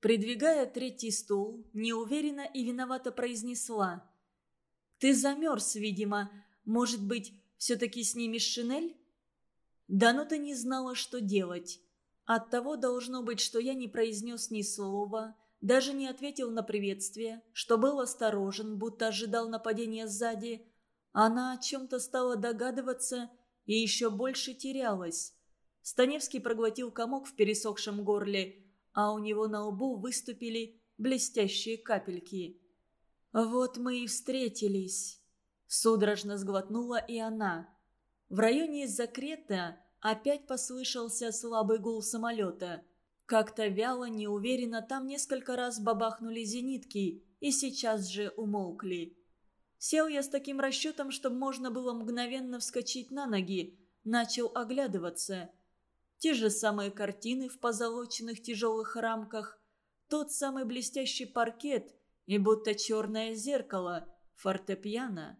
Придвигая третий стул, неуверенно и виновато произнесла. «Ты замерз, видимо. Может быть, все-таки снимешь шинель?» Данута не знала, что делать. Оттого должно быть, что я не произнес ни слова, даже не ответил на приветствие, что был осторожен, будто ожидал нападения сзади. Она о чем-то стала догадываться и еще больше терялась. Станевский проглотил комок в пересохшем горле, а у него на лбу выступили блестящие капельки. «Вот мы и встретились», — судорожно сглотнула и она. В районе Закрета опять послышался слабый гул самолета. Как-то вяло, неуверенно там несколько раз бабахнули зенитки и сейчас же умолкли. Сел я с таким расчетом, чтобы можно было мгновенно вскочить на ноги, начал оглядываться. Те же самые картины в позолоченных тяжелых рамках, тот самый блестящий паркет и будто черное зеркало, фортепиано,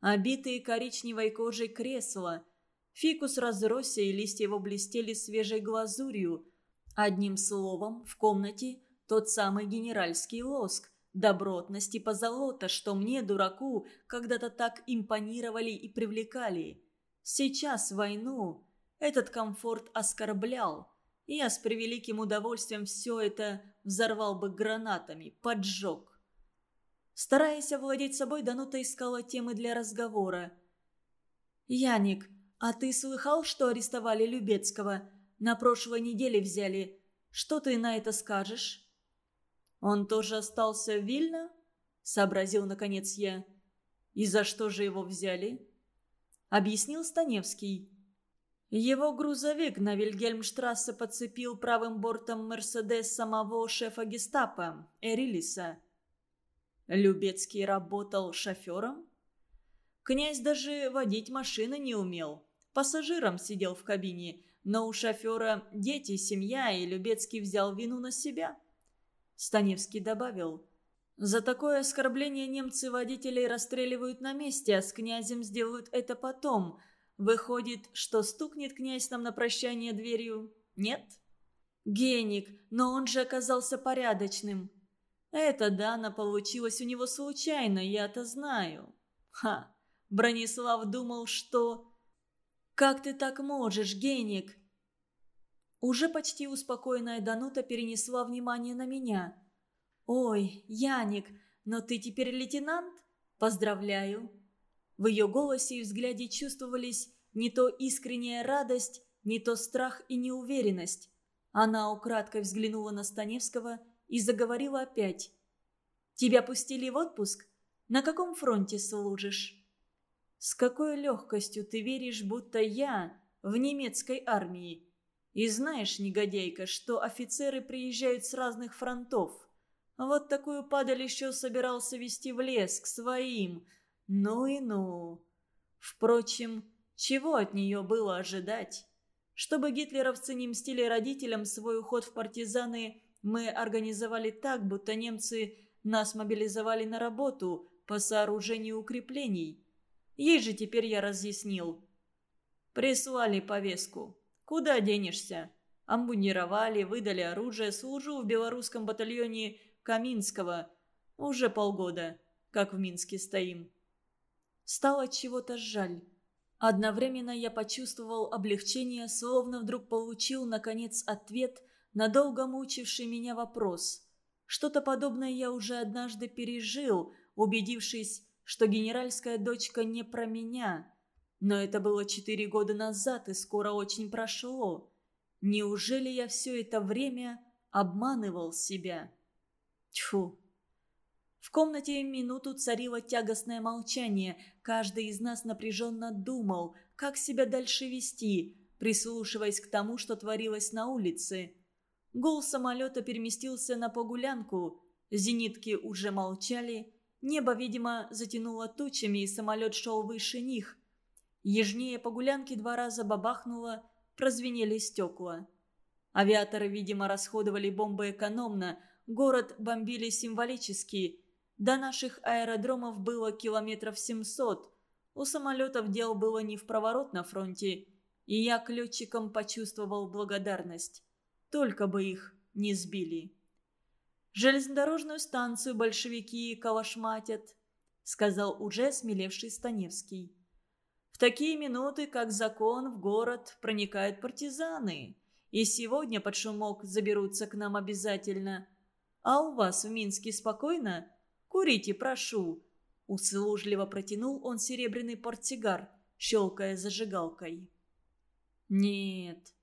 обитые коричневой кожей кресла. Фикус разросся, и листья его блестели свежей глазурью. Одним словом, в комнате тот самый генеральский лоск, добротность и позолота, что мне, дураку, когда-то так импонировали и привлекали. Сейчас войну этот комфорт оскорблял. И я с превеликим удовольствием все это взорвал бы гранатами, поджег. Стараясь овладеть собой, Данута искала темы для разговора. «Яник, а ты слыхал, что арестовали Любецкого? На прошлой неделе взяли. Что ты на это скажешь?» «Он тоже остался в Вильно?» — сообразил наконец я. «И за что же его взяли?» — объяснил Станевский. Его грузовик на Вильгельмштрассе подцепил правым бортом Мерседес самого шефа гестапо, Эрилиса. Любецкий работал шофером? Князь даже водить машины не умел. Пассажиром сидел в кабине, но у шофера дети, семья, и Любецкий взял вину на себя. Станевский добавил. За такое оскорбление немцы водителей расстреливают на месте, а с князем сделают это потом – Выходит, что стукнет князь нам на прощание дверью? Нет? Геник, но он же оказался порядочным. Это Дана получилось у него случайно, я-то знаю. Ха, Бронислав думал, что... «Как ты так можешь, Геник?» Уже почти успокоенная Данута перенесла внимание на меня. «Ой, Яник, но ты теперь лейтенант? Поздравляю!» В ее голосе и взгляде чувствовались не то искренняя радость, не то страх и неуверенность. Она украдкой взглянула на Станевского и заговорила опять. «Тебя пустили в отпуск? На каком фронте служишь?» «С какой легкостью ты веришь, будто я в немецкой армии? И знаешь, негодяйка, что офицеры приезжают с разных фронтов. Вот такую падаль еще собирался вести в лес к своим, ну и ну. Впрочем, чего от нее было ожидать? Чтобы гитлеровцы не мстили родителям, свой уход в партизаны мы организовали так, будто немцы нас мобилизовали на работу по сооружению укреплений. Ей же теперь я разъяснил. Прислали повестку. Куда денешься? Амбунировали, выдали оружие, служу в белорусском батальоне Каминского. Уже полгода, как в Минске стоим. Стало чего-то жаль. Одновременно я почувствовал облегчение, словно вдруг получил, наконец, ответ на долго мучивший меня вопрос. Что-то подобное я уже однажды пережил, убедившись, что генеральская дочка не про меня. Но это было четыре года назад и скоро очень прошло. Неужели я все это время обманывал себя? Тьфу! В комнате минуту царило тягостное молчание. Каждый из нас напряженно думал, как себя дальше вести, прислушиваясь к тому, что творилось на улице. Гул самолета переместился на погулянку. Зенитки уже молчали. Небо, видимо, затянуло тучами, и самолет шел выше них. Ежнее погулянки два раза бабахнуло, прозвенели стекла. Авиаторы, видимо, расходовали бомбы экономно, город бомбили символически – до наших аэродромов было километров 700. У самолетов дел было не в проворот на фронте, и я к летчикам почувствовал благодарность. Только бы их не сбили. Железнодорожную станцию большевики калашматят», — сказал уже смелевший Станевский. «В такие минуты, как закон, в город проникают партизаны, и сегодня под шумок заберутся к нам обязательно. А у вас в Минске спокойно? Курите, прошу». Услужливо протянул он серебряный портсигар, щелкая зажигалкой. «Нет,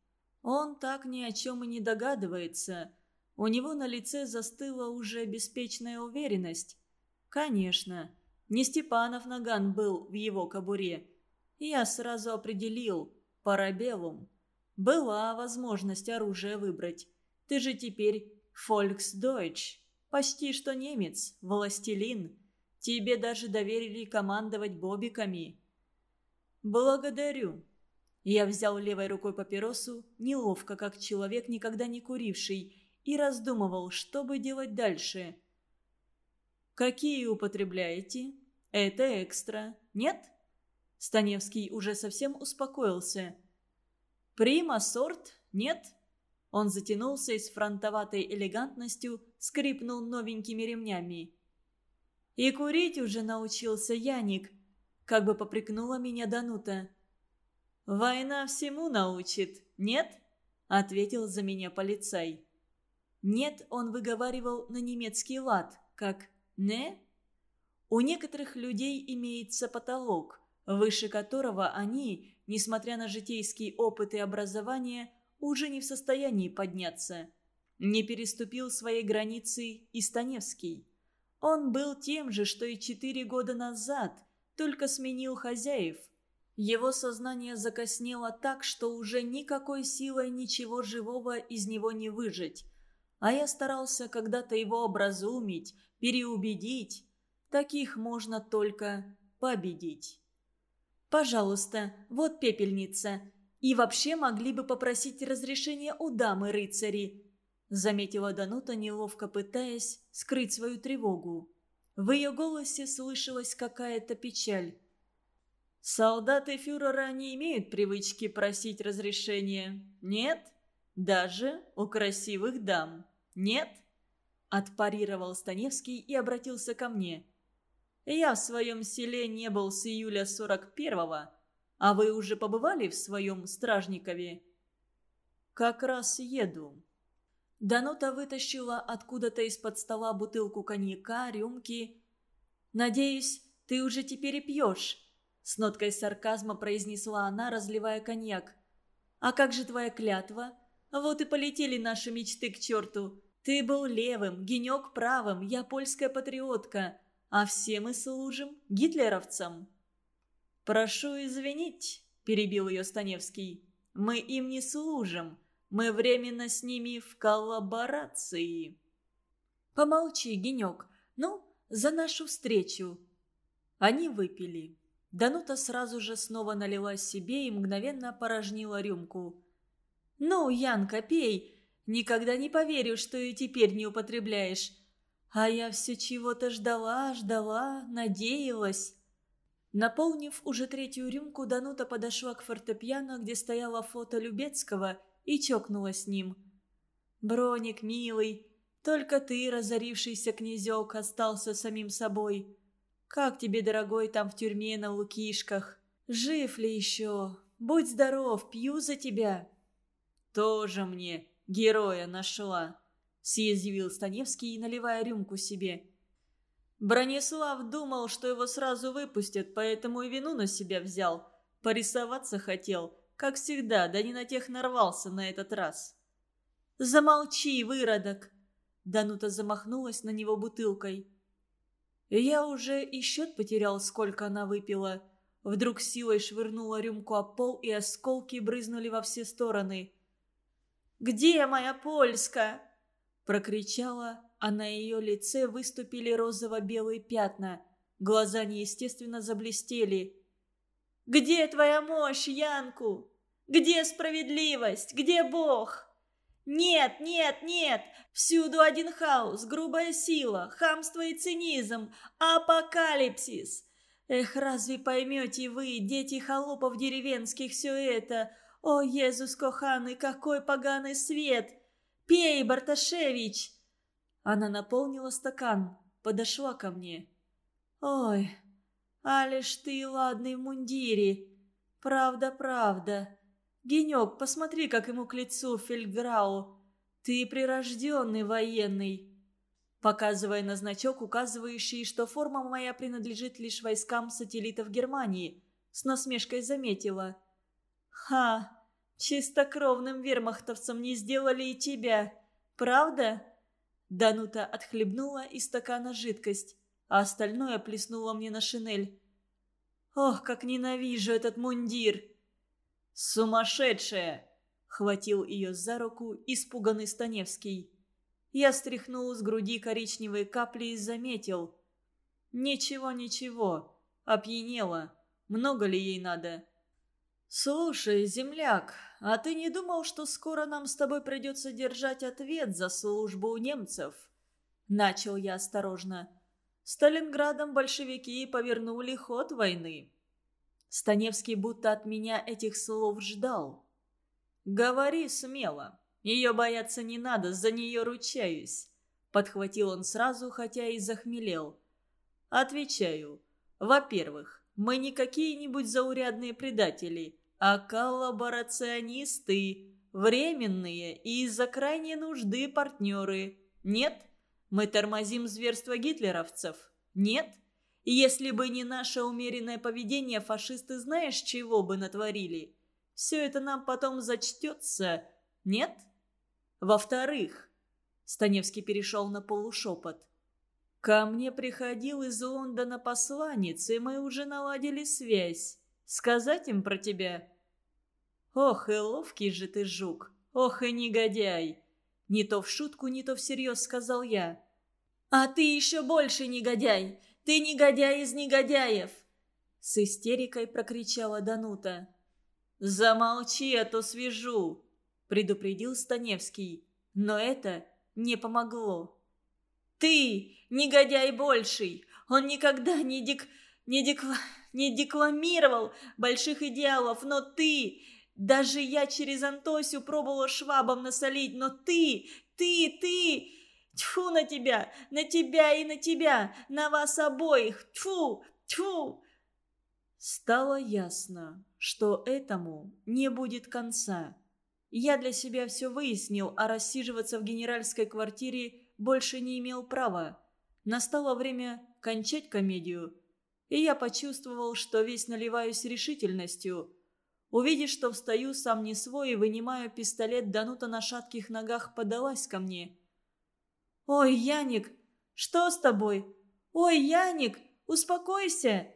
он так ни о чем и не догадывается. У него на лице застыла уже беспечная уверенность. Конечно, не Степанов наган был в его кобуре. Я сразу определил – парабеллум. Была возможность оружие выбрать. Ты же теперь «Фольксдойч». Почти что немец, властелин. Тебе даже доверили командовать бобиками. «Благодарю». Я взял левой рукой папиросу, неловко, как человек, никогда не куривший, и раздумывал, что бы делать дальше. «Какие употребляете? Это экстра, нет?» Станевский уже совсем успокоился. «Прима сорт? Нет?» Он затянулся и с фронтоватой элегантностью скрипнул новенькими ремнями. «И курить уже научился Яник», — как бы попрекнула меня Данута. «Война всему научит, нет?» — ответил за меня полицай. «Нет» он выговаривал на немецкий лад, как «не». У некоторых людей имеется потолок, выше которого они, несмотря на житейский опыт и образование, уже не в состоянии подняться. Не переступил своей границы и Станевский. Он был тем же, что и четыре года назад, только сменил хозяев. Его сознание закоснело так, что уже никакой силой ничего живого из него не выжить а я старался когда-то его образумить, переубедить. Таких можно только победить. «Пожалуйста, вот пепельница. И вообще могли бы попросить разрешения у дамы рыцари», заметила Данута, неловко пытаясь скрыть свою тревогу. В ее голосе слышалась какая-то печаль. «Солдаты фюрера не имеют привычки просить разрешения, нет? Даже у красивых дам». «Нет?» – отпарировал Станевский и обратился ко мне. «Я в своем селе не был с июля 41-го, а вы уже побывали в своем Стражникове?» «Как раз еду». Данута вытащила откуда-то из-под стола бутылку коньяка, рюмки. «Надеюсь, ты уже теперь и пьешь», — с ноткой сарказма произнесла она, разливая коньяк. «А как же твоя клятва? Вот и полетели наши мечты к черту. Ты был левым, генек правым, я польская патриотка, а все мы служим гитлеровцам». «Прошу извинить», – перебил ее Станевский. «Мы им не служим. Мы временно с ними в коллаборации». «Помолчи, генек. Ну, за нашу встречу». Они выпили. Данута сразу же снова налила себе и мгновенно порожнила рюмку. «Ну, Янка, пей. Никогда не поверю, что и теперь не употребляешь. А я все чего-то ждала, ждала, надеялась». Наполнив уже третью рюмку, Данута подошла к фортепиано, где стояло фото Любецкого, и чокнула с ним. «Броник, милый, только ты, разорившийся князек, остался самим собой. Как тебе, дорогой, там в тюрьме на Лукишках? Жив ли еще? Будь здоров, пью за тебя!» «Тоже мне героя нашла», — съязвил Станевский, наливая рюмку себе. Бронислав думал, что его сразу выпустят, поэтому и вину на себя взял. Порисоваться хотел, как всегда, да не на тех нарвался на этот раз. «Замолчи, выродок!» Данута замахнулась на него бутылкой. Я уже и счет потерял, сколько она выпила. Вдруг силой швырнула рюмку о пол, и осколки брызнули во все стороны. Где моя Польска?» Прокричала, а на ее лице выступили розово-белые пятна. Глаза неестественно заблестели. «Где твоя мощь, Янку? Где справедливость? Где Бог?» «Нет, нет, нет! Всюду один хаос, грубая сила, хамство и цинизм, апокалипсис! Эх, разве поймете вы, дети холопов деревенских, все это? «О, Езус коханый, какой поганый свет! Пей, Барташевич!» Она наполнила стакан, подошла ко мне. «Ой, а лишь ты ладный в мундире. Правда, правда. Генек, посмотри, как ему к лицу Фельдграу. Ты прирожденный военный». Показывая на значок, указывающий, что форма моя принадлежит лишь войскам сателлитов Германии, с насмешкой заметила. «Ха! Чистокровным вермахтовцам не сделали и тебя. Правда?» Данута отхлебнула из стакана жидкость, а остальное плеснула мне на шинель. «Ох, как ненавижу этот мундир!» «Сумасшедшая!» — хватил ее за руку испуганный Станевский. Я стряхнул с груди коричневые капли и заметил. «Ничего, ничего. Опьянела. Много ли ей надо?» «Слушай, земляк, а ты не думал, что скоро нам с тобой придется держать ответ за службу у немцев?» Начал я осторожно. «Сталинградом большевики повернули ход войны». Станевский будто от меня этих слов ждал. «Говори смело. Ее бояться не надо, за нее ручаюсь». Подхватил он сразу, хотя и захмелел. «Отвечаю. Во-первых, мы не какие-нибудь заурядные предатели» а коллаборационисты, временные и из-за крайней нужды партнеры. Нет? Мы тормозим зверство гитлеровцев? Нет? Если бы не наше умеренное поведение, фашисты знаешь, чего бы натворили? Все это нам потом зачтется, нет? Во-вторых, Станевский перешел на полушепот. Ко мне приходил из Лондона посланец, и мы уже наладили связь. Сказать им про тебя?» «Ох, и ловкий же ты жук! Ох, и негодяй!» Не то в шутку, не то всерьез сказал я. «А ты еще больше негодяй! Ты негодяй из негодяев!» С истерикой прокричала Данута. «Замолчи, а то свяжу!» предупредил Станевский. Но это не помогло. «Ты, негодяй больший! Он никогда не дик... не декла не декламировал больших идеалов, но ты... Даже я через Антосю пробовала швабом насолить, но ты, ты, ты... Тьфу на тебя, на тебя и на тебя, на вас обоих, тьфу, тьфу. Стало ясно, что этому не будет конца. Я для себя все выяснил, а рассиживаться в генеральской квартире больше не имел права. Настало время кончать комедию – и я почувствовал, что весь наливаюсь решительностью. Увидев, что встаю сам не свой и вынимаю пистолет, Данута на шатких ногах подалась ко мне. «Ой, Яник, что с тобой? Ой, Яник, успокойся!»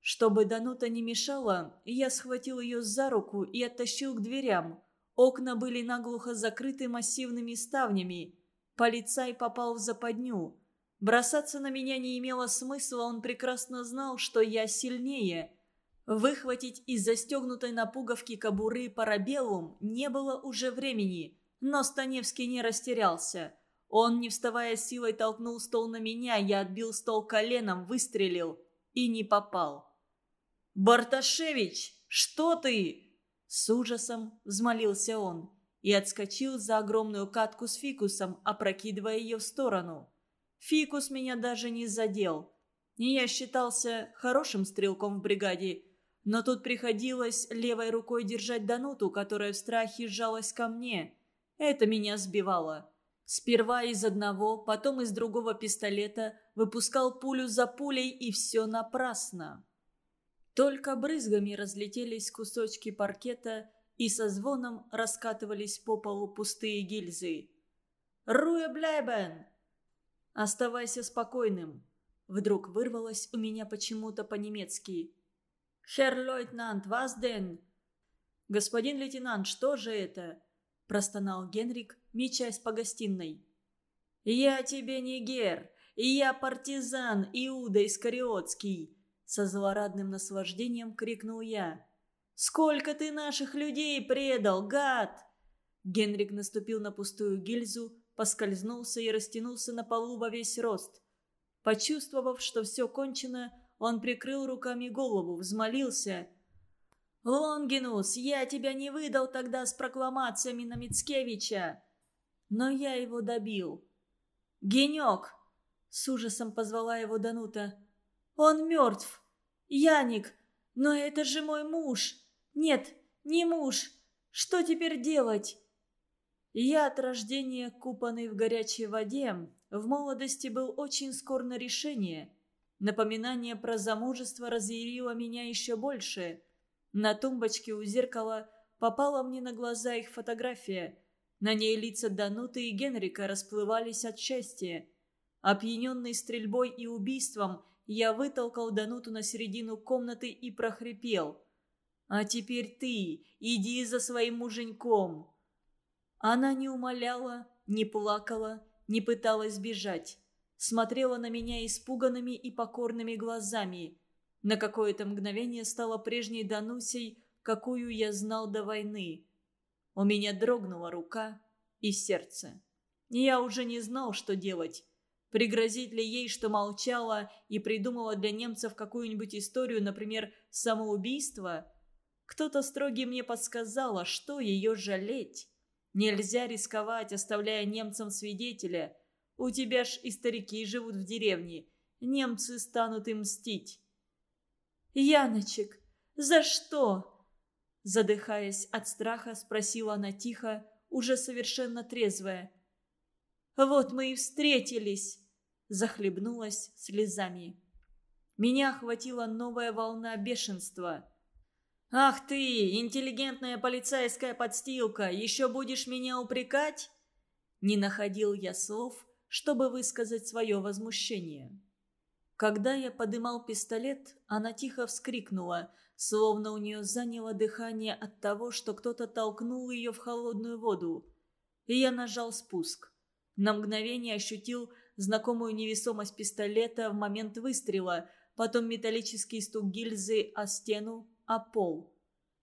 Чтобы Данута не мешала, я схватил ее за руку и оттащил к дверям. Окна были наглухо закрыты массивными ставнями. Полицай попал в западню. Бросаться на меня не имело смысла, он прекрасно знал, что я сильнее. Выхватить из застегнутой на пуговке кобуры парабеллум не было уже времени, но Станевский не растерялся. Он, не вставая силой, толкнул стол на меня, я отбил стол коленом, выстрелил и не попал. «Барташевич, что ты?» С ужасом взмолился он и отскочил за огромную катку с фикусом, опрокидывая ее в сторону. Фикус меня даже не задел. И я считался хорошим стрелком в бригаде, но тут приходилось левой рукой держать Дануту, которая в страхе сжалась ко мне. Это меня сбивало. Сперва из одного, потом из другого пистолета выпускал пулю за пулей, и все напрасно. Только брызгами разлетелись кусочки паркета, и со звоном раскатывались по полу пустые гильзы. «Руэ Блэбен!» «Оставайся спокойным», — вдруг вырвалось у меня почему-то по-немецки. «Херр лейтенант, вас ден?» «Господин лейтенант, что же это?» – простонал Генрик, мечась по гостиной. «Я тебе не гер, я партизан Иуда Искариотский!» Со злорадным наслаждением крикнул я. «Сколько ты наших людей предал, гад!» Генрик наступил на пустую гильзу, поскользнулся и растянулся на полу во весь рост. Почувствовав, что все кончено, он прикрыл руками голову, взмолился. «Лонгинус, я тебя не выдал тогда с прокламациями на Мицкевича!» Но я его добил. «Генек!» — с ужасом позвала его Данута. «Он мертв! Яник! Но это же мой муж! Нет, не муж! Что теперь делать?» Я от рождения, купанный в горячей воде, в молодости был очень скор на решение. Напоминание про замужество разъярило меня еще больше. На тумбочке у зеркала попала мне на глаза их фотография. На ней лица Дануты и Генрика расплывались от счастья. Опьяненный стрельбой и убийством, я вытолкал Дануту на середину комнаты и прохрипел. «А теперь ты иди за своим муженьком!» Она не умоляла, не плакала, не пыталась бежать. Смотрела на меня испуганными и покорными глазами. На какое-то мгновение стала прежней Данусей, какую я знал до войны. У меня дрогнула рука и сердце. Я уже не знал, что делать. Пригрозить ли ей, что молчала и придумала для немцев какую-нибудь историю, например, самоубийство? Кто-то строгий мне подсказал, а что ее жалеть? Нельзя рисковать, оставляя немцам свидетеля. У тебя ж и старики живут в деревне. Немцы станут им мстить. «Яночек, за что?» Задыхаясь от страха, спросила она тихо, уже совершенно трезвая. «Вот мы и встретились!» Захлебнулась слезами. Меня охватила новая волна бешенства. «Ах ты, интеллигентная полицейская подстилка, еще будешь меня упрекать?» Не находил я слов, чтобы высказать свое возмущение. Когда я подымал пистолет, она тихо вскрикнула, словно у нее заняло дыхание от того, что кто-то толкнул ее в холодную воду. И я нажал спуск. На мгновение ощутил знакомую невесомость пистолета в момент выстрела, потом металлический стук гильзы о стену, о пол.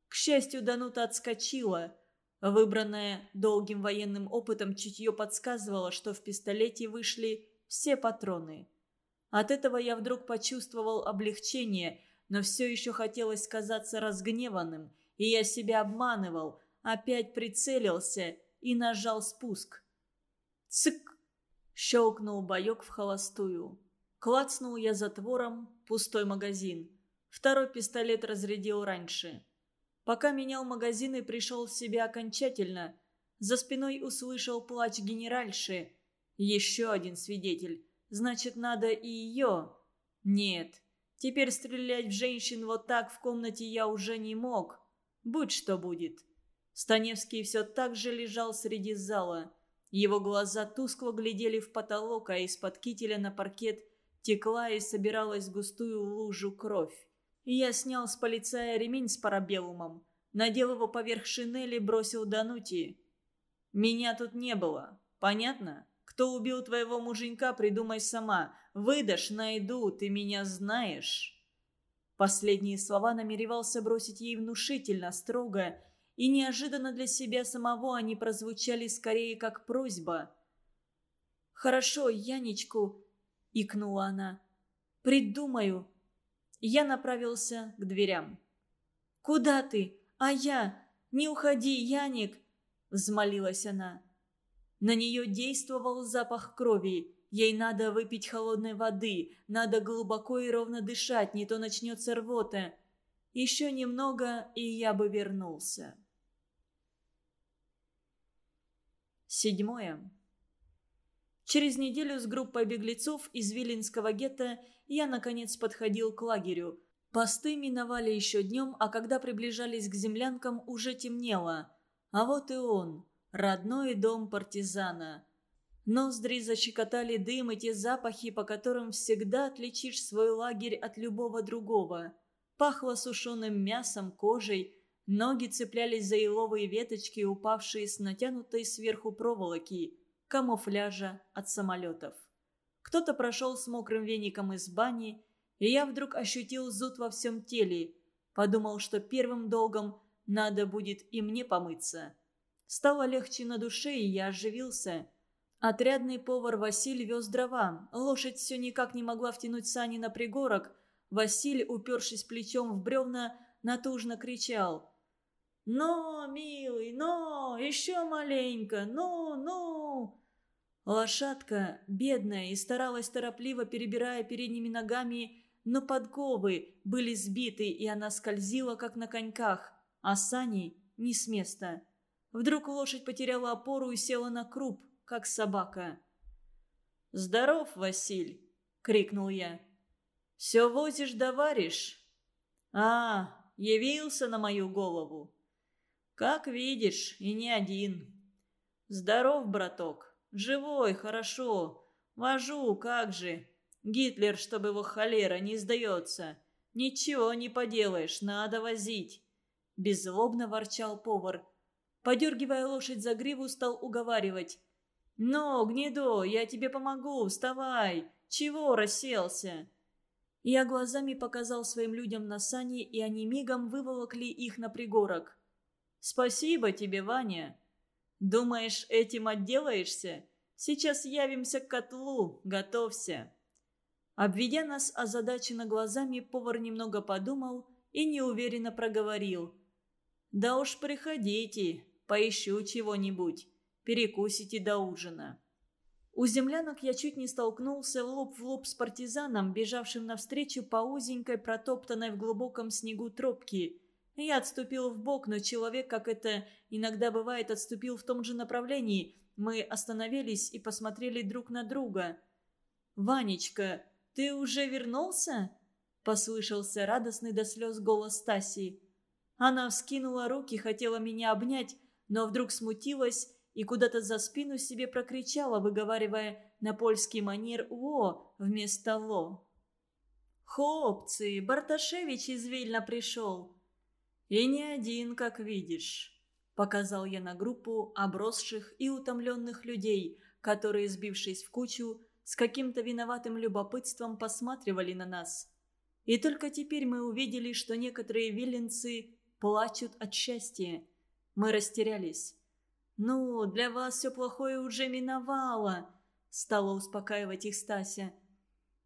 К счастью, Данута отскочила. Выбранное долгим военным опытом чутье подсказывало, что в пистолете вышли все патроны. От этого я вдруг почувствовал облегчение, но все еще хотелось казаться разгневанным, и я себя обманывал, опять прицелился и нажал спуск. «Цык!» – щелкнул боек в холостую. Клацнул я затвором, пустой магазин. Второй пистолет разрядил раньше. Пока менял магазин и пришел в себя окончательно, за спиной услышал плач генеральши. Еще один свидетель. Значит, надо и ее. Нет, теперь стрелять в женщин вот так в комнате я уже не мог. Будь что будет. Станевский все так же лежал среди зала. Его глаза тускло глядели в потолок, а из-под кителя на паркет текла и собиралась густую лужу кровь. Я снял с полицая ремень с парабеллумом, надел его поверх шинели и бросил Данути. «Меня тут не было. Понятно? Кто убил твоего муженька, придумай сама. Выдашь, найду, ты меня знаешь». Последние слова намеревался бросить ей внушительно, строго, и неожиданно для себя самого они прозвучали скорее как просьба. «Хорошо, Янечку», — икнула она, — «придумаю, я направился к дверям. «Куда ты? А я? Не уходи, Яник!» – взмолилась она. На нее действовал запах крови. Ей надо выпить холодной воды, надо глубоко и ровно дышать, не то начнется рвота. Еще немного, и я бы вернулся. Седьмое. Через неделю с группой беглецов из Виленского гетто я, наконец, подходил к лагерю. Посты миновали еще днем, а когда приближались к землянкам, уже темнело. А вот и он, родной дом партизана. Ноздри защекотали дым и те запахи, по которым всегда отличишь свой лагерь от любого другого. Пахло сушеным мясом, кожей, ноги цеплялись за еловые веточки, упавшие с натянутой сверху проволоки – камуфляжа от самолетов. Кто-то прошел с мокрым веником из бани, и я вдруг ощутил зуд во всем теле. Подумал, что первым долгом надо будет и мне помыться. Стало легче на душе, и я оживился. Отрядный повар Василь вез дрова. Лошадь все никак не могла втянуть сани на пригорок. Василь, упершись плечом в бревна, натужно кричал. «Но, милый, но, еще маленько, ну, ну!» Лошадка, бедная, и старалась торопливо, перебирая передними ногами, но подковы были сбиты, и она скользила, как на коньках, а сани не с места. Вдруг лошадь потеряла опору и села на круп, как собака. «Здоров, Василь!» — крикнул я. «Все возишь да варишь?» «А, явился на мою голову!» «Как видишь, и не один!» «Здоров, браток!» Живой, хорошо. Вожу, как же. Гитлер, чтобы его холера, не сдается. Ничего не поделаешь, надо возить. Беззлобно ворчал повар. Подергивая лошадь за гриву, стал уговаривать. «Ну, гнедо, я тебе помогу, вставай! Чего расселся?» Я глазами показал своим людям на сани, и они мигом выволокли их на пригорок. «Спасибо тебе, Ваня!» Думаешь, этим отделаешься? Сейчас явимся к котлу, готовься». Обведя нас озадаченно глазами, повар немного подумал и неуверенно проговорил. «Да уж приходите, поищу чего-нибудь, перекусите до ужина». У землянок я чуть не столкнулся лоб в лоб с партизаном, бежавшим навстречу по узенькой, протоптанной в глубоком снегу тропке. Я отступил в бок, но человек, как это иногда бывает, отступил в том же направлении. Мы остановились и посмотрели друг на друга. «Ванечка, ты уже вернулся?» Послышался радостный до слез голос Таси. Она вскинула руки, хотела меня обнять, но вдруг смутилась и куда-то за спину себе прокричала, выговаривая на польский манер «во» вместо «ло». «Хлопцы, Барташевич из Вильна пришел!» «И не один, как видишь», — показал я на группу обросших и утомленных людей, которые, сбившись в кучу, с каким-то виноватым любопытством посматривали на нас. И только теперь мы увидели, что некоторые виленцы плачут от счастья. Мы растерялись. «Ну, для вас все плохое уже миновало», — стала успокаивать их Стася.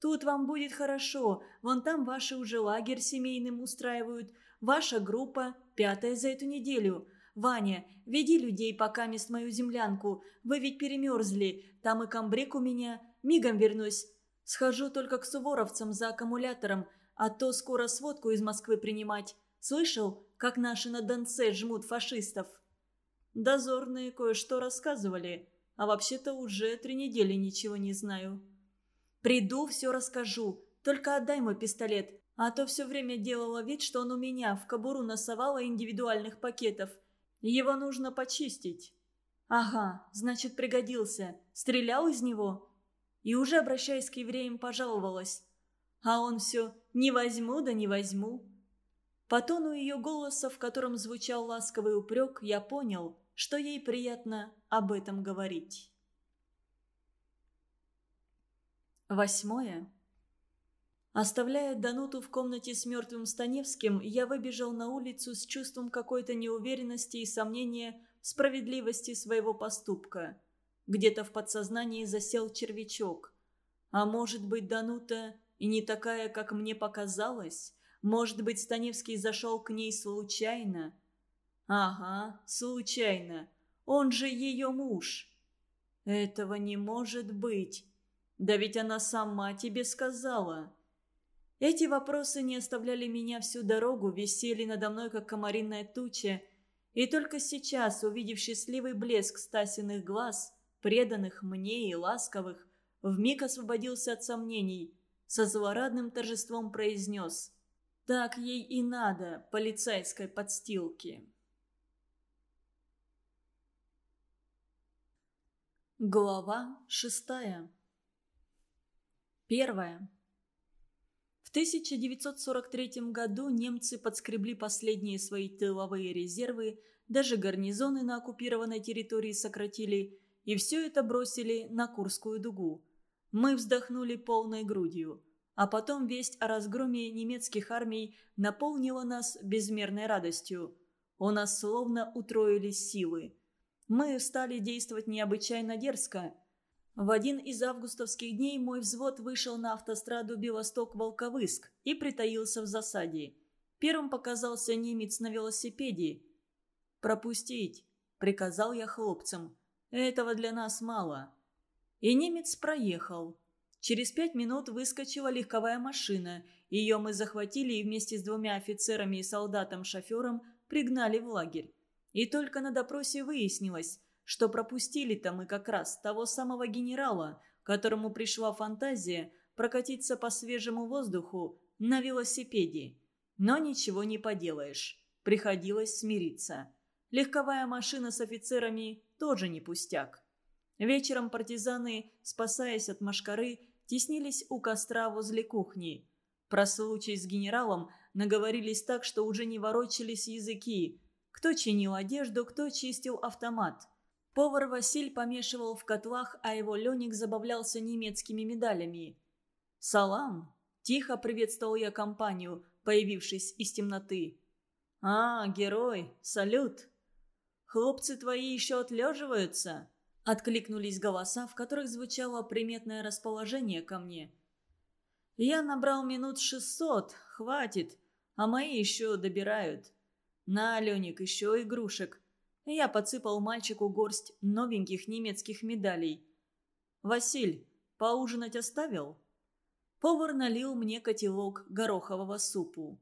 «Тут вам будет хорошо, вон там ваши уже лагерь семейным устраивают, Ваша группа пятая за эту неделю. Ваня, веди людей пока мест мою землянку. Вы ведь перемерзли. Там и комбриг у меня. Мигом вернусь. Схожу только к суворовцам за аккумулятором, а то скоро сводку из Москвы принимать. Слышал, как наши на Донце жмут фашистов? Дозорные кое-что рассказывали, а вообще-то уже три недели ничего не знаю. Приду, все расскажу. Только отдай мой пистолет. А то все время делала вид, что он у меня в кобуру насовала индивидуальных пакетов. Его нужно почистить. Ага, значит, пригодился. Стрелял из него? И уже, обращаясь к евреям, пожаловалась. А он все «не возьму, да не возьму». По тону ее голоса, в котором звучал ласковый упрек, я понял, что ей приятно об этом говорить. Восьмое. Оставляя Дануту в комнате с мертвым Станевским, я выбежал на улицу с чувством какой-то неуверенности и сомнения в справедливости своего поступка. Где-то в подсознании засел червячок. А может быть, Данута и не такая, как мне показалось? Может быть, Станевский зашел к ней случайно? Ага, случайно. Он же ее муж. Этого не может быть. Да ведь она сама тебе сказала. Эти вопросы не оставляли меня всю дорогу, висели надо мной, как комаринная туча. И только сейчас, увидев счастливый блеск Стасиных глаз, преданных мне и ласковых, вмиг освободился от сомнений, со злорадным торжеством произнес «Так ей и надо, полицейской подстилки». Глава шестая Первая. В 1943 году немцы подскребли последние свои тыловые резервы, даже гарнизоны на оккупированной территории сократили, и все это бросили на Курскую дугу. Мы вздохнули полной грудью. А потом весть о разгроме немецких армий наполнила нас безмерной радостью. У нас словно утроились силы. Мы стали действовать необычайно дерзко – в один из августовских дней мой взвод вышел на автостраду Белосток-Волковыск и притаился в засаде. Первым показался немец на велосипеде. «Пропустить!» – приказал я хлопцам. «Этого для нас мало». И немец проехал. Через пять минут выскочила легковая машина. Ее мы захватили и вместе с двумя офицерами и солдатом-шофером пригнали в лагерь. И только на допросе выяснилось, что пропустили-то мы как раз того самого генерала, которому пришла фантазия прокатиться по свежему воздуху на велосипеде. Но ничего не поделаешь. Приходилось смириться. Легковая машина с офицерами тоже не пустяк. Вечером партизаны, спасаясь от машкары, теснились у костра возле кухни. Про случай с генералом наговорились так, что уже не ворочались языки. Кто чинил одежду, кто чистил автомат. Повар Василь помешивал в котлах, а его Леник забавлялся немецкими медалями. «Салам!» – тихо приветствовал я компанию, появившись из темноты. «А, герой! Салют!» «Хлопцы твои еще отлеживаются?» Откликнулись голоса, в которых звучало приметное расположение ко мне. «Я набрал минут шестьсот, хватит, а мои еще добирают. На, Леник, еще игрушек». Я подсыпал мальчику горсть новеньких немецких медалей. «Василь, поужинать оставил?» Повар налил мне котелок горохового супу.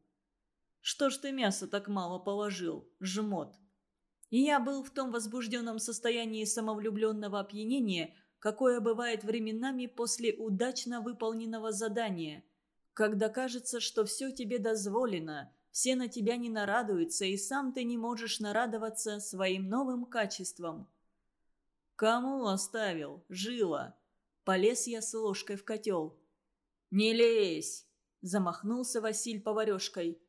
«Что ж ты мясо так мало положил, жмот?» я был в том возбужденном состоянии самовлюбленного опьянения, какое бывает временами после удачно выполненного задания, когда кажется, что все тебе дозволено, все на тебя не нарадуются, и сам ты не можешь нарадоваться своим новым качествам. «Кому оставил? Жила!» Полез я с ложкой в котел. «Не лезь!» – замахнулся Василь поварешкой.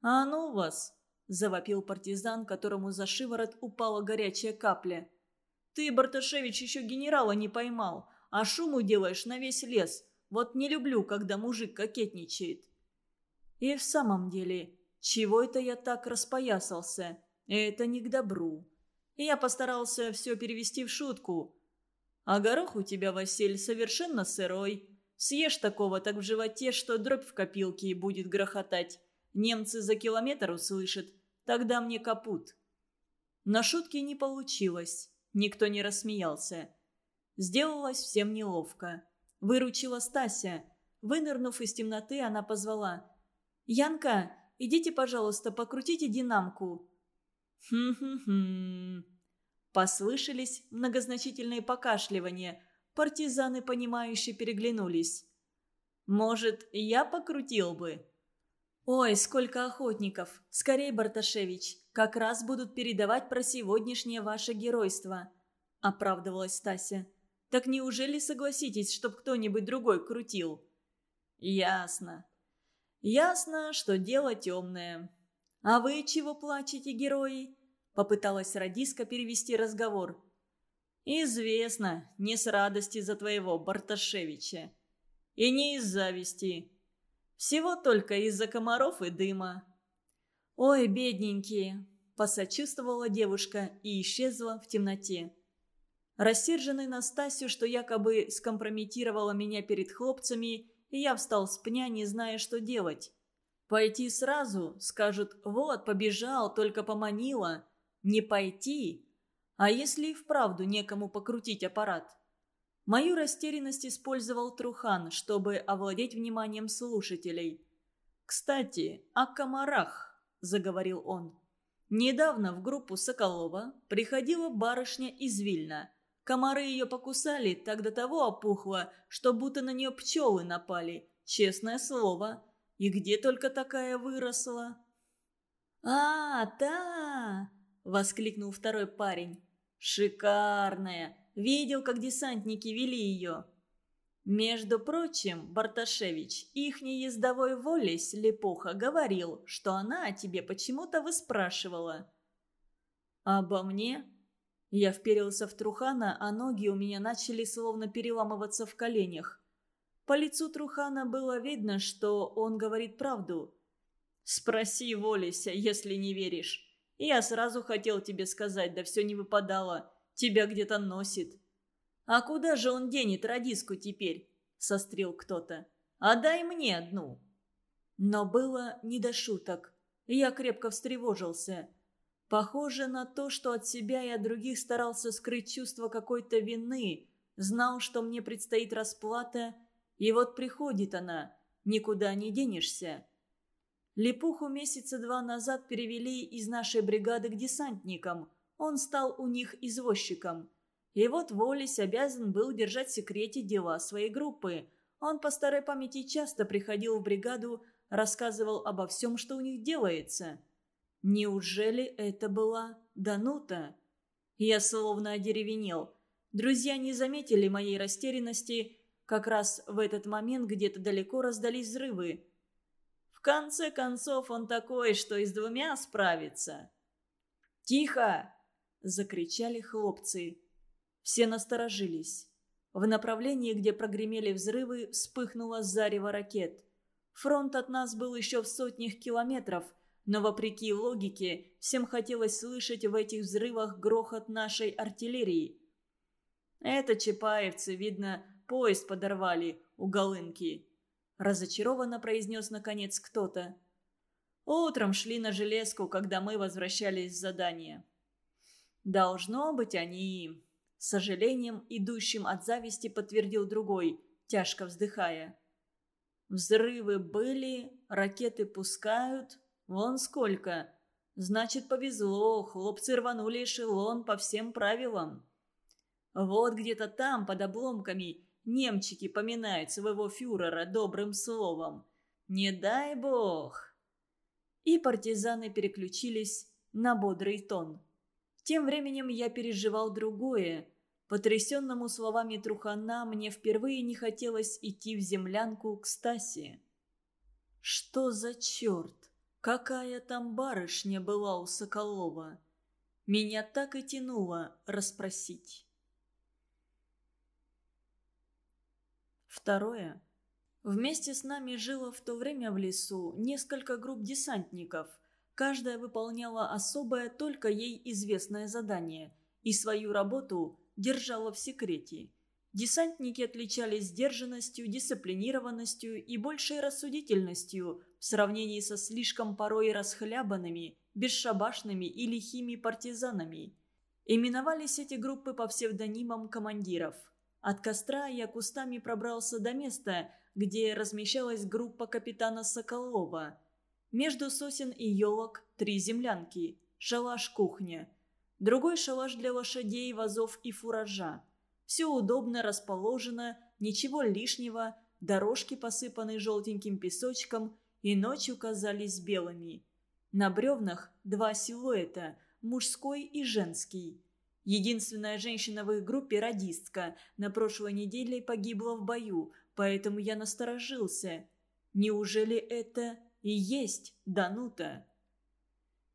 «А ну вас!» – завопил партизан, которому за шиворот упала горячая капля. «Ты, Барташевич, еще генерала не поймал, а шуму делаешь на весь лес. Вот не люблю, когда мужик кокетничает». И в самом деле, чего это я так распоясался? Это не к добру. И я постарался все перевести в шутку. А горох у тебя, Василь, совершенно сырой. Съешь такого так в животе, что дробь в копилке и будет грохотать. Немцы за километр услышат. Тогда мне капут. На шутки не получилось. Никто не рассмеялся. Сделалось всем неловко. Выручила Стася. Вынырнув из темноты, она позвала. «Янка, идите, пожалуйста, покрутите динамку». «Хм-хм-хм». Послышались многозначительные покашливания – Партизаны, понимающие, переглянулись. «Может, я покрутил бы?» «Ой, сколько охотников! Скорей, Барташевич, как раз будут передавать про сегодняшнее ваше геройство», — оправдывалась Стася. «Так неужели согласитесь, чтоб кто-нибудь другой крутил?» «Ясно. Ясно, что дело темное. А вы чего плачете, герои?» — попыталась Радиска перевести разговор. «Известно, не с радости за твоего Барташевича. И не из зависти. Всего только из-за комаров и дыма». «Ой, бедненькие!» – посочувствовала девушка и исчезла в темноте. Рассерженный на Стасю, что якобы скомпрометировала меня перед хлопцами, я встал с пня, не зная, что делать. Пойти сразу, скажут, вот, побежал, только поманила. Не пойти, а если и вправду некому покрутить аппарат? Мою растерянность использовал Трухан, чтобы овладеть вниманием слушателей. «Кстати, о комарах», – заговорил он. «Недавно в группу Соколова приходила барышня из Вильна. Комары ее покусали, так до того опухло, что будто на нее пчелы напали. Честное слово. И где только такая выросла?» «А, та!» – воскликнул второй парень. «Шикарная! Видел, как десантники вели ее!» Между прочим, Барташевич, ихний ездовой волесь Лепуха говорил, что она о тебе почему-то выспрашивала. «Обо мне?» Я вперился в Трухана, а ноги у меня начали словно переламываться в коленях. По лицу Трухана было видно, что он говорит правду. «Спроси Волеся, если не веришь. Я сразу хотел тебе сказать, да все не выпадало. Тебя где-то носит». «А куда же он денет радиску теперь?» – сострил кто-то. «А дай мне одну». Но было не до шуток. Я крепко встревожился. Похоже на то, что от себя и от других старался скрыть чувство какой-то вины. знал, что мне предстоит расплата, и вот приходит она, никуда не денешься. Лепуху месяца два назад перевели из нашей бригады к десантникам. Он стал у них извозчиком. И вот Волис обязан был держать в секрете дела своей группы. Он по старой памяти часто приходил в бригаду, рассказывал обо всем, что у них делается. Неужели это была Данута? Я словно одеревенел. Друзья не заметили моей растерянности. Как раз в этот момент где-то далеко раздались взрывы. В конце концов, он такой, что и с двумя справится. «Тихо!» – закричали хлопцы. Все насторожились. В направлении, где прогремели взрывы, вспыхнуло зарево ракет. Фронт от нас был еще в сотнях километров, но вопреки логике, всем хотелось слышать в этих взрывах грохот нашей артиллерии. Это чапаевцы, видно, поезд подорвали у Голынки. Разочарованно произнес наконец кто-то. Утром шли на железку, когда мы возвращались с задания. Должно быть они... С сожалением, идущим от зависти, подтвердил другой, тяжко вздыхая. Взрывы были, ракеты пускают. Вон сколько. Значит, повезло, хлопцы рванули эшелон по всем правилам. Вот где-то там, под обломками, немчики поминают своего фюрера добрым словом. Не дай бог. И партизаны переключились на бодрый тон. Тем временем я переживал другое. Потрясенному словами Трухана мне впервые не хотелось идти в землянку к Стасе. Что за черт? Какая там барышня была у Соколова? Меня так и тянуло расспросить. Второе. Вместе с нами жило в то время в лесу несколько групп десантников. Каждая выполняла особое, только ей известное задание, и свою работу держала в секрете. Десантники отличались сдержанностью, дисциплинированностью и большей рассудительностью в сравнении со слишком порой расхлябанными, бесшабашными и лихими партизанами. Именовались эти группы по псевдонимам командиров – от костра я кустами пробрался до места, где размещалась группа капитана Соколова. Между сосен и елок три землянки, шалаш-кухня. Другой шалаш для лошадей, вазов и фуража. Все удобно расположено, ничего лишнего, дорожки посыпаны желтеньким песочком и ночью казались белыми. На бревнах два силуэта, мужской и женский. Единственная женщина в их группе – радистка. На прошлой неделе погибла в бою, поэтому я насторожился. Неужели это и есть Данута?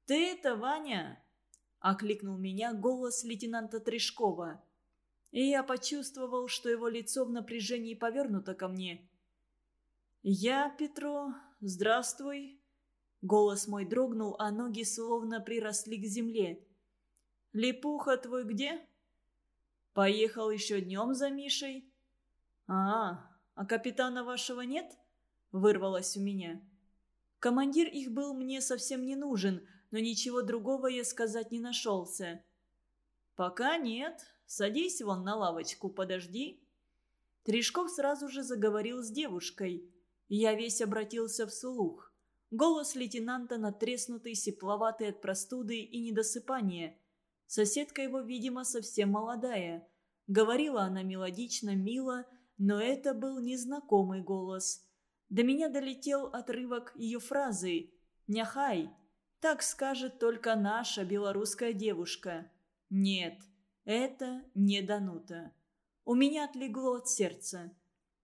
«Ты это, Ваня?» – окликнул меня голос лейтенанта Трешкова. И я почувствовал, что его лицо в напряжении повернуто ко мне. «Я, Петро, здравствуй». Голос мой дрогнул, а ноги словно приросли к земле. Липуха твой где?» «Поехал еще днем за Мишей». «А, а капитана вашего нет?» – вырвалось у меня. Командир их был мне совсем не нужен, но ничего другого я сказать не нашелся. «Пока нет. Садись вон на лавочку, подожди». Тришков сразу же заговорил с девушкой. Я весь обратился вслух. Голос лейтенанта натреснутый, сепловатый от простуды и недосыпания – Соседка его, видимо, совсем молодая. Говорила она мелодично, мило, но это был незнакомый голос. До меня долетел отрывок ее фразы «Няхай». Так скажет только наша белорусская девушка. Нет, это не Данута. У меня отлегло от сердца.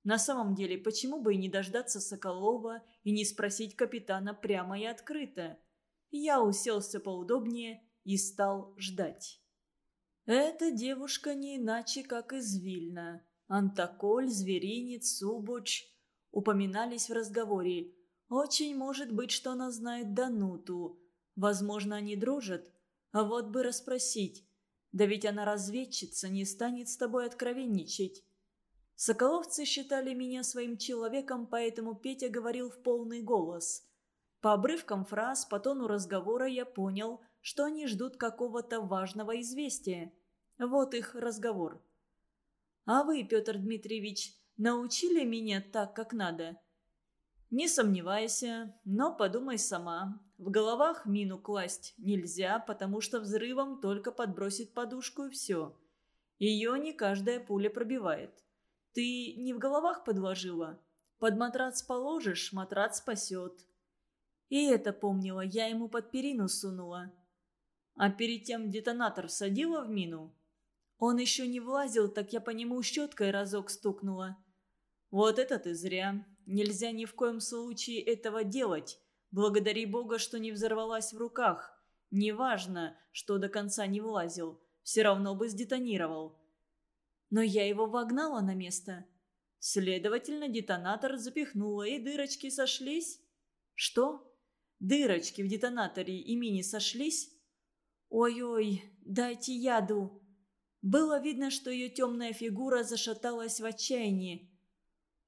На самом деле, почему бы и не дождаться Соколова и не спросить капитана прямо и открыто? Я уселся поудобнее и стал ждать. Эта девушка не иначе, как из Вильна. Антоколь, Зверинец, Субоч упоминались в разговоре. Очень может быть, что она знает Дануту. Возможно, они дружат. А вот бы расспросить. Да ведь она разведчица, не станет с тобой откровенничать. Соколовцы считали меня своим человеком, поэтому Петя говорил в полный голос. По обрывкам фраз, по тону разговора я понял – что они ждут какого-то важного известия. Вот их разговор. А вы, Петр Дмитриевич, научили меня так, как надо?» «Не сомневайся, но подумай сама. В головах мину класть нельзя, потому что взрывом только подбросит подушку и все. Ее не каждая пуля пробивает. Ты не в головах подложила? Под матрац положишь, матрац спасет». И это помнила, я ему под перину сунула. А перед тем детонатор всадила в мину? Он еще не влазил, так я по нему щеткой разок стукнула. Вот это ты зря. Нельзя ни в коем случае этого делать. Благодари Бога, что не взорвалась в руках. Неважно, что до конца не влазил. Все равно бы сдетонировал. Но я его вогнала на место. Следовательно, детонатор запихнула, и дырочки сошлись. Что? Дырочки в детонаторе и мини сошлись? Ой-ой, дайте яду. Было видно, что ее темная фигура зашаталась в отчаянии.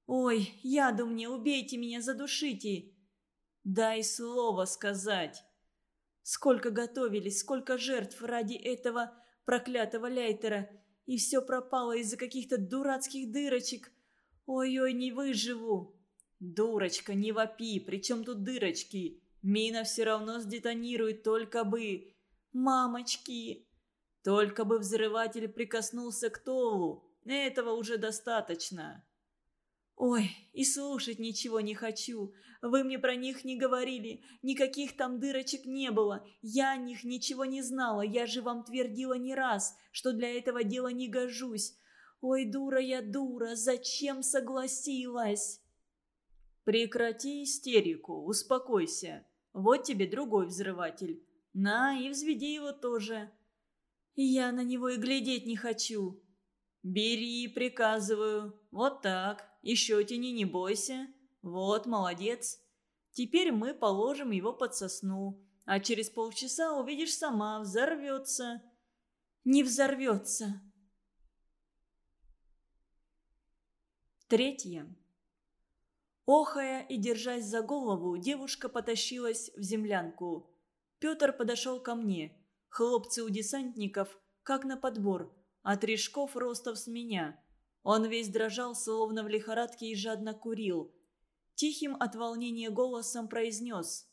«Ой, яду мне, убейте меня, задушите!» «Дай слово сказать!» Сколько готовились, сколько жертв ради этого проклятого Ляйтера, и все пропало из-за каких-то дурацких дырочек. Ой-ой, не выживу. Дурочка, не вопи, при чем тут дырочки? Мина все равно сдетонирует, только бы... Мамочки! Только бы взрыватель прикоснулся к Толу. Этого уже достаточно. «Ой, и слушать ничего не хочу. Вы мне про них не говорили. Никаких там дырочек не было. Я о них ничего не знала. Я же вам твердила не раз, что для этого дела не гожусь. Ой, дура я дура, зачем согласилась?» «Прекрати истерику, успокойся. Вот тебе другой взрыватель. На, и взведи его тоже». «Я на него и глядеть не хочу». «Бери, приказываю. Вот так. Еще тяни, не бойся. Вот, молодец. Теперь мы положим его под сосну. А через полчаса увидишь сама, взорвется». «Не взорвется». Третье. Охая и держась за голову, девушка потащилась в землянку. Петр подошел ко мне. Хлопцы у десантников, как на подбор, а Трешков ростов с меня. Он весь дрожал, словно в лихорадке, и жадно курил. Тихим от волнения голосом произнес.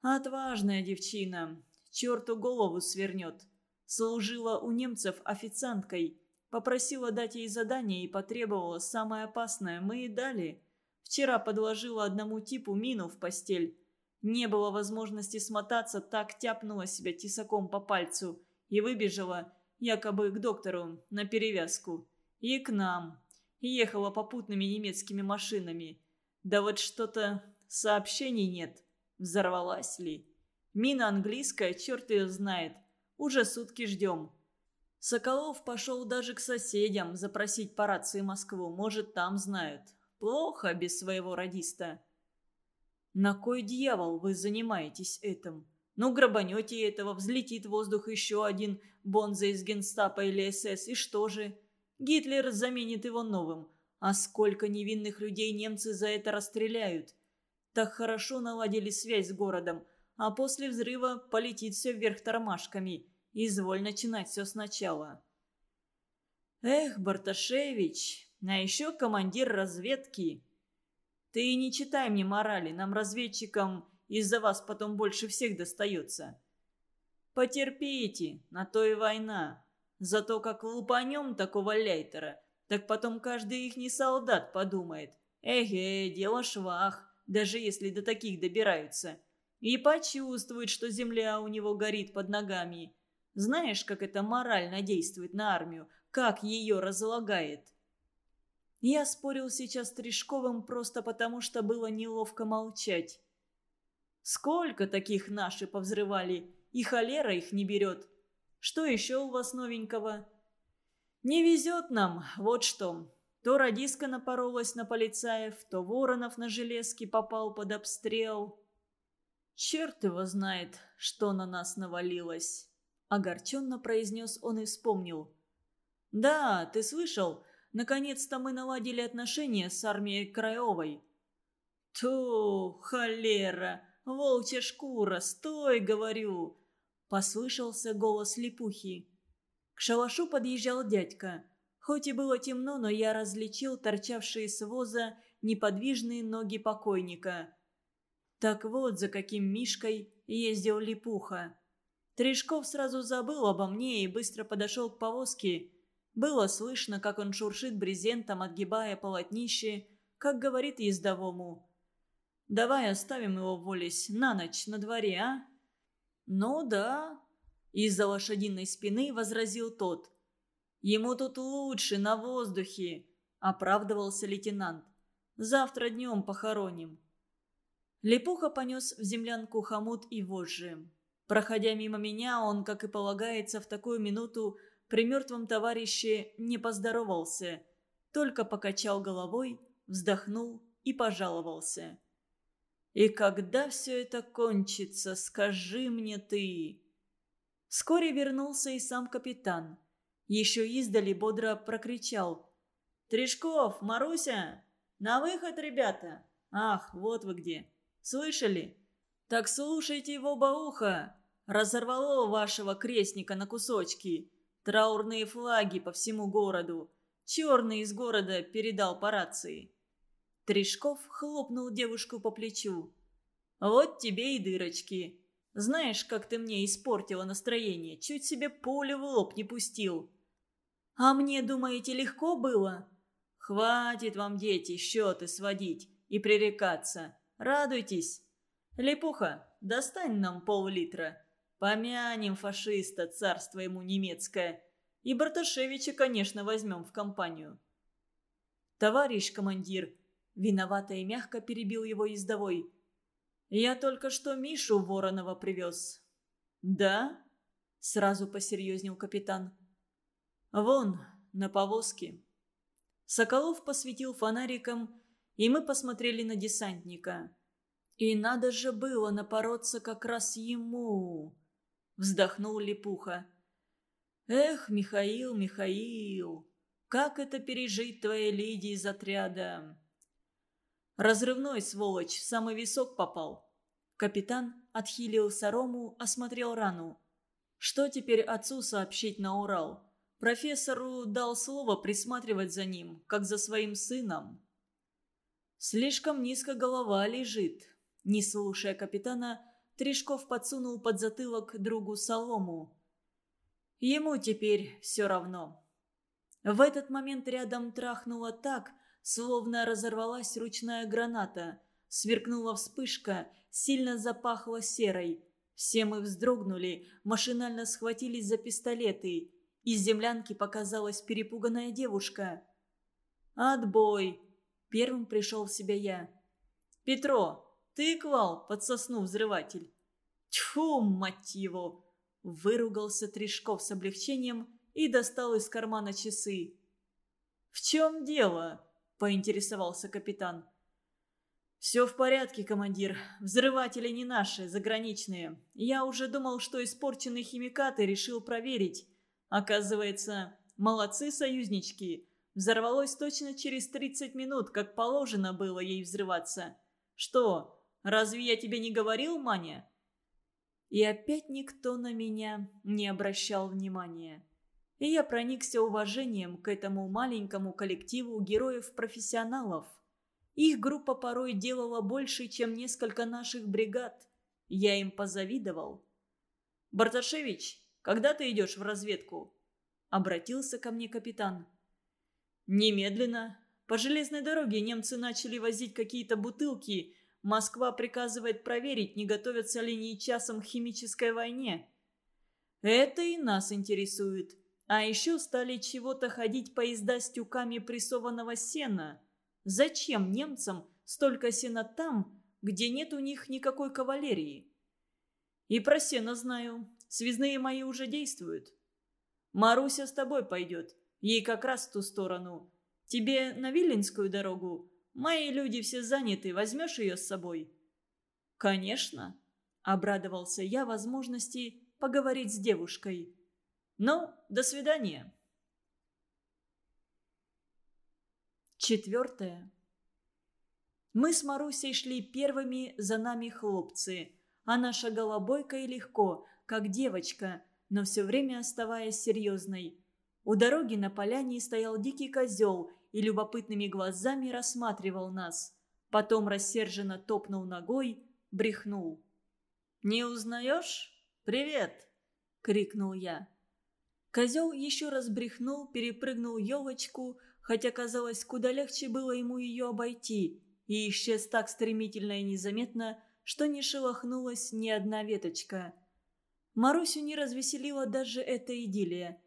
«Отважная девчина. Черту голову свернет. Служила у немцев официанткой. Попросила дать ей задание и потребовала самое опасное. Мы и дали. Вчера подложила одному типу мину в постель. Не было возможности смотаться, так тяпнула себя тесаком по пальцу и выбежала, якобы к доктору, на перевязку. И к нам. Ехала попутными немецкими машинами. Да вот что-то сообщений нет. Взорвалась ли? Мина английская, черт ее знает. Уже сутки ждем. Соколов пошел даже к соседям запросить по рации Москву. Может, там знают. Плохо без своего радиста. На кой дьявол вы занимаетесь этим? Ну, грабанете этого, взлетит воздух еще один бонза из генстапа или СС, и что же? Гитлер заменит его новым. А сколько невинных людей немцы за это расстреляют? Так хорошо наладили связь с городом, а после взрыва полетит все вверх тормашками. Изволь начинать все сначала. Эх, Барташевич, а еще командир разведки. Ты не читай мне морали, нам, разведчикам, из-за вас потом больше всех достается. Потерпите, на то и война. Зато как лупанем такого лейтера, так потом каждый ихний солдат подумает. Эге, дело швах, даже если до таких добираются. И почувствует, что земля у него горит под ногами. Знаешь, как это морально действует на армию, как ее разлагает? Я спорил сейчас с Трешковым просто потому, что было неловко молчать. Сколько таких наши повзрывали, и холера их не берет. Что еще у вас новенького?» «Не везет нам, вот что. То радиска напоролась на полицаев, то Воронов на железке попал под обстрел. Черт его знает, что на нас навалилось!» Огорченно произнес он и вспомнил. «Да, ты слышал, наконец-то мы наладили отношения с армией Краевой». «Ту, холера, волчья шкура, стой, говорю!» Послышался голос липухи. К шалашу подъезжал дядька. Хоть и было темно, но я различил торчавшие с воза неподвижные ноги покойника. Так вот, за каким Мишкой ездил Липуха. Трешков сразу забыл обо мне и быстро подошел к повозке. Было слышно, как он шуршит брезентом, отгибая полотнище, как говорит ездовому. «Давай оставим его волесь на ночь на дворе, а?» «Ну да», — из-за лошадиной спины возразил тот. «Ему тут лучше, на воздухе», — оправдывался лейтенант. «Завтра днем похороним». Лепуха понес в землянку хомут и вожжи. Проходя мимо меня, он, как и полагается, в такую минуту при мертвом товарище не поздоровался, только покачал головой, вздохнул и пожаловался. «И когда все это кончится, скажи мне ты!» Вскоре вернулся и сам капитан. Еще издали бодро прокричал. «Трешков, Маруся! На выход, ребята! Ах, вот вы где! Слышали? Так слушайте его бауха! Разорвало вашего крестника на кусочки. Траурные флаги по всему городу. Черный из города передал по рации». Трешков хлопнул девушку по плечу. «Вот тебе и дырочки. Знаешь, как ты мне испортила настроение, чуть себе пулю в лоб не пустил». «А мне, думаете, легко было?» «Хватит вам, дети, счеты сводить и пререкаться. Радуйтесь. Лепуха, достань нам пол-литра. Помянем фашиста, царство ему немецкое. И Барташевича, конечно, возьмем в компанию». «Товарищ командир», — виновато и мягко перебил его ездовой, — «я только что Мишу Воронова привез». «Да?» — сразу посерьезнел капитан. «Вон, на повозке». Соколов посветил фонариком, и мы посмотрели на десантника. И надо же было напороться как раз ему. Вздохнул Липуха. Эх, Михаил, Михаил, как это пережить твоей Лидии из отряда? Разрывной, сволочь, в самый висок попал. Капитан отхилил сорому, осмотрел рану. Что теперь отцу сообщить на Урал? Профессору дал слово присматривать за ним, как за своим сыном. Слишком низко голова лежит. Не слушая капитана, Трешков подсунул под затылок другу солому. Ему теперь все равно. В этот момент рядом трахнуло так, словно разорвалась ручная граната. Сверкнула вспышка, сильно запахло серой. Все мы вздрогнули, машинально схватились за пистолеты. Из землянки показалась перепуганная девушка. «Отбой!» – первым пришел в себя я. «Петро, ты клал под сосну взрыватель?» «Тьфу, мать его!» – выругался Трешков с облегчением и достал из кармана часы. «В чем дело?» – поинтересовался капитан. «Все в порядке, командир. Взрыватели не наши, заграничные. Я уже думал, что испорченные химикаты решил проверить. Оказывается, молодцы союзнички. Взорвалось точно через 30 минут, как положено было ей взрываться. Что, разве я тебе не говорил, Маня?» И опять никто на меня не обращал внимания. И я проникся уважением к этому маленькому коллективу героев-профессионалов. Их группа порой делала больше, чем несколько наших бригад. Я им позавидовал. «Барташевич, когда ты идешь в разведку?» Обратился ко мне капитан. «Немедленно. По железной дороге немцы начали возить какие-то бутылки. Москва приказывает проверить, не готовятся ли они часом к химической войне. Это и нас интересует. А еще стали чего-то ходить поезда с тюками прессованного сена. Зачем немцам столько сена там, где нет у них никакой кавалерии? И про сено знаю. Связные мои уже действуют. Маруся с тобой пойдет. Ей как раз в ту сторону. Тебе на Виленскую дорогу? Мои люди все заняты. Возьмешь ее с собой?» «Конечно», — обрадовался я возможности поговорить с девушкой. «Ну, до свидания». Четвертое. Мы с Марусей шли первыми, за нами хлопцы. Она шагала бойко и легко, как девочка, но все время оставаясь серьезной. У дороги на поляне стоял дикий козел и любопытными глазами рассматривал нас. Потом рассерженно топнул ногой, брехнул. «Не узнаешь? Привет!» — крикнул я. Козел еще раз брехнул, перепрыгнул елочку, хотя казалось, куда легче было ему ее обойти, и исчез так стремительно и незаметно, что не шелохнулась ни одна веточка. Марусю не развеселила даже эта идиллия.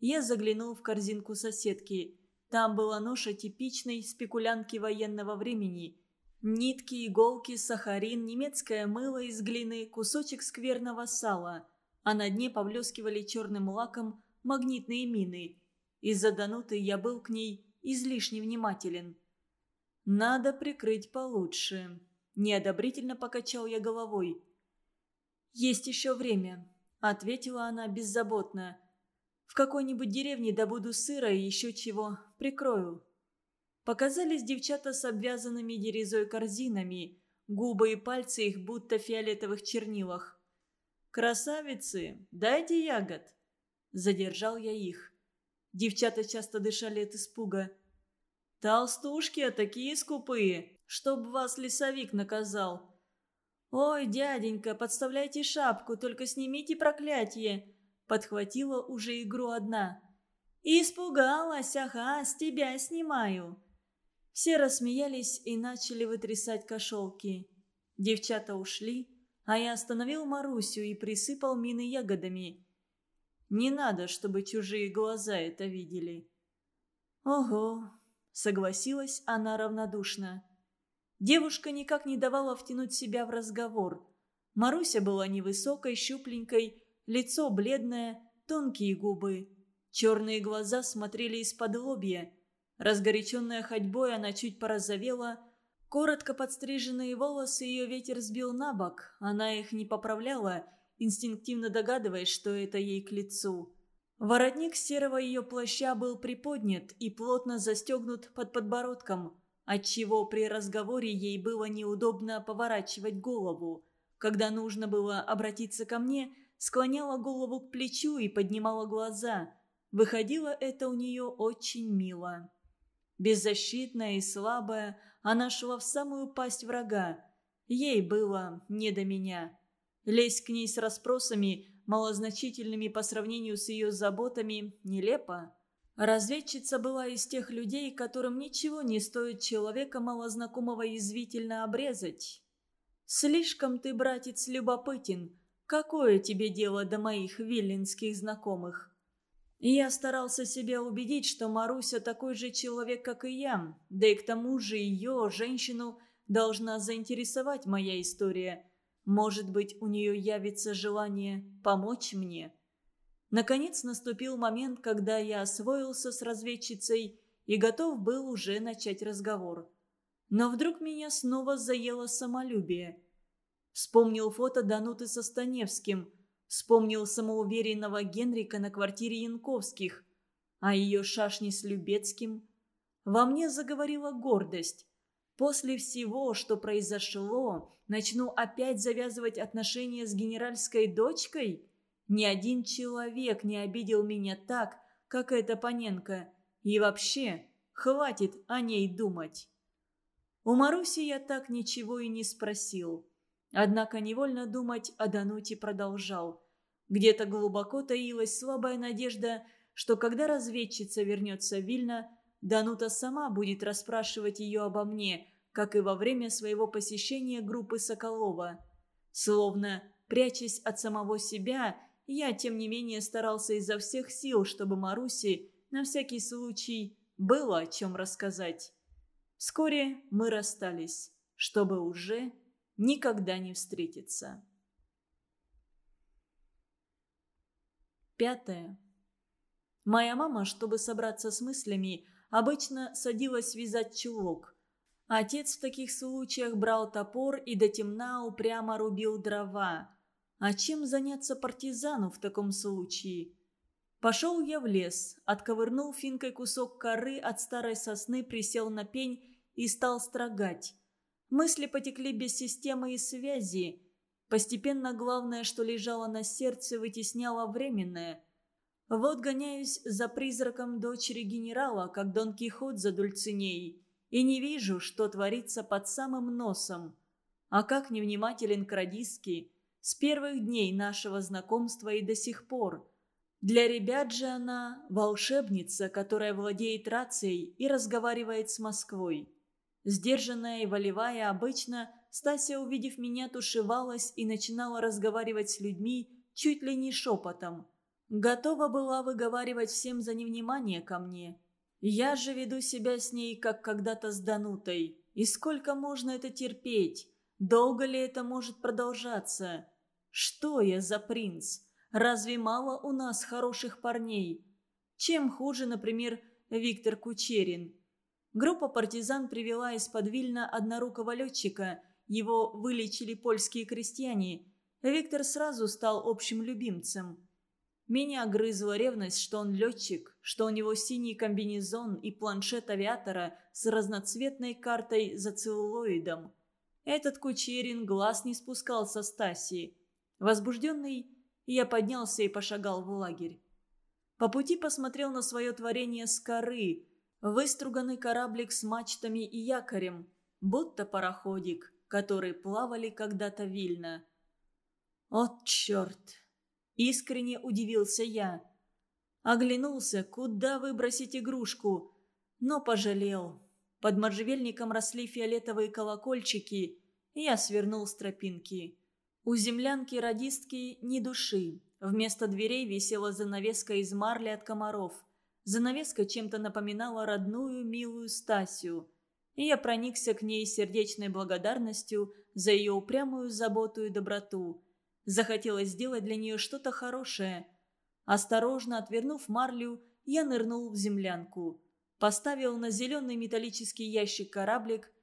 Я заглянул в корзинку соседки. Там была ноша типичной спекулянтки военного времени. Нитки, иголки, сахарин, немецкое мыло из глины, кусочек скверного сала. А на дне поблескивали черным лаком магнитные мины. Из-за Дануты я был к ней излишне внимателен. «Надо прикрыть получше», – неодобрительно покачал я головой. «Есть еще время», – ответила она беззаботно. В какой-нибудь деревне добуду сыра и еще чего. Прикрою». Показались девчата с обвязанными дерезой корзинами. Губы и пальцы их будто в фиолетовых чернилах. «Красавицы, дайте ягод!» Задержал я их. Девчата часто дышали от испуга. «Толстушки, а такие скупые, чтоб вас лесовик наказал!» «Ой, дяденька, подставляйте шапку, только снимите проклятие!» Подхватила уже игру одна. «Испугалась, ага, с тебя снимаю!» Все рассмеялись и начали вытрясать кошелки. Девчата ушли, а я остановил Марусю и присыпал мины ягодами. Не надо, чтобы чужие глаза это видели. «Ого!» — согласилась она равнодушно. Девушка никак не давала втянуть себя в разговор. Маруся была невысокой, щупленькой, лицо бледное, тонкие губы. Черные глаза смотрели из-под лобья. Разгоряченная ходьбой она чуть порозовела. Коротко подстриженные волосы ее ветер сбил на бок. Она их не поправляла, инстинктивно догадываясь, что это ей к лицу. Воротник серого ее плаща был приподнят и плотно застегнут под подбородком, отчего при разговоре ей было неудобно поворачивать голову. Когда нужно было обратиться ко мне – склоняла голову к плечу и поднимала глаза. Выходило это у нее очень мило. Беззащитная и слабая, она шла в самую пасть врага. Ей было не до меня. Лезть к ней с расспросами, малозначительными по сравнению с ее заботами, нелепо. Разведчица была из тех людей, которым ничего не стоит человека малознакомого язвительно обрезать. «Слишком ты, братец, любопытен», Какое тебе дело до моих виллинских знакомых?» И я старался себя убедить, что Маруся такой же человек, как и я, да и к тому же ее, женщину, должна заинтересовать моя история. Может быть, у нее явится желание помочь мне. Наконец наступил момент, когда я освоился с разведчицей и готов был уже начать разговор. Но вдруг меня снова заело самолюбие – Вспомнил фото Дануты со Станевским. Вспомнил самоуверенного Генрика на квартире Янковских. А ее шашни с Любецким. Во мне заговорила гордость. После всего, что произошло, начну опять завязывать отношения с генеральской дочкой? Ни один человек не обидел меня так, как эта Паненко. И вообще, хватит о ней думать. У Маруси я так ничего и не спросил. Однако невольно думать о Дануте продолжал. Где-то глубоко таилась слабая надежда, что когда разведчица вернется в Вильно, Данута сама будет расспрашивать ее обо мне, как и во время своего посещения группы Соколова. Словно, прячась от самого себя, я, тем не менее, старался изо всех сил, чтобы Маруси, на всякий случай, было о чем рассказать. Вскоре мы расстались, чтобы уже никогда не встретиться. Пятое. Моя мама, чтобы собраться с мыслями, обычно садилась вязать чулок. Отец в таких случаях брал топор и до темна упрямо рубил дрова. А чем заняться партизану в таком случае? Пошел я в лес, отковырнул финкой кусок коры от старой сосны, присел на пень и стал строгать. Мысли потекли без системы и связи. Постепенно главное, что лежало на сердце, вытесняло временное. Вот гоняюсь за призраком дочери генерала, как Дон Кихот за Дульцинеей, и не вижу, что творится под самым носом. А как невнимателен к радистке с первых дней нашего знакомства и до сих пор. Для ребят же она волшебница, которая владеет рацией и разговаривает с Москвой. Сдержанная и волевая обычно, Стася, увидев меня, тушевалась и начинала разговаривать с людьми чуть ли не шепотом – Готова была выговаривать всем за невнимание ко мне. Я же веду себя с ней, как когда-то с Данутой. И сколько можно это терпеть? Долго ли это может продолжаться? Что я за принц? Разве мало у нас хороших парней? Чем хуже, например, Виктор Кучерин? Группа партизан привела из-под Вильна однорукого летчика. Его вылечили польские крестьяне. Виктор сразу стал общим любимцем. Меня грызла ревность, что он летчик, что у него синий комбинезон и планшет авиатора с разноцветной картой за целлулоидом. Этот Кучерин глаз не спускал со Стасии. Возбужденный, я поднялся и пошагал в лагерь. По пути посмотрел на свое творение с коры, выструганный кораблик с мачтами и якорем, будто пароходик, который плавали когда-то вильно. От черт! Искренне удивился я. Оглянулся, куда выбросить игрушку, но пожалел. Под можжевельником росли фиолетовые колокольчики, я свернул с тропинки. У землянки-радистки ни души. Вместо дверей висела занавеска из марли от комаров. Занавеска чем-то напоминала родную, милую Стасю. И я проникся к ней сердечной благодарностью за ее упрямую заботу и доброту. Захотелось сделать для нее что-то хорошее. Осторожно отвернув марлю, я нырнул в землянку. Поставил на зеленый металлический ящик кораблик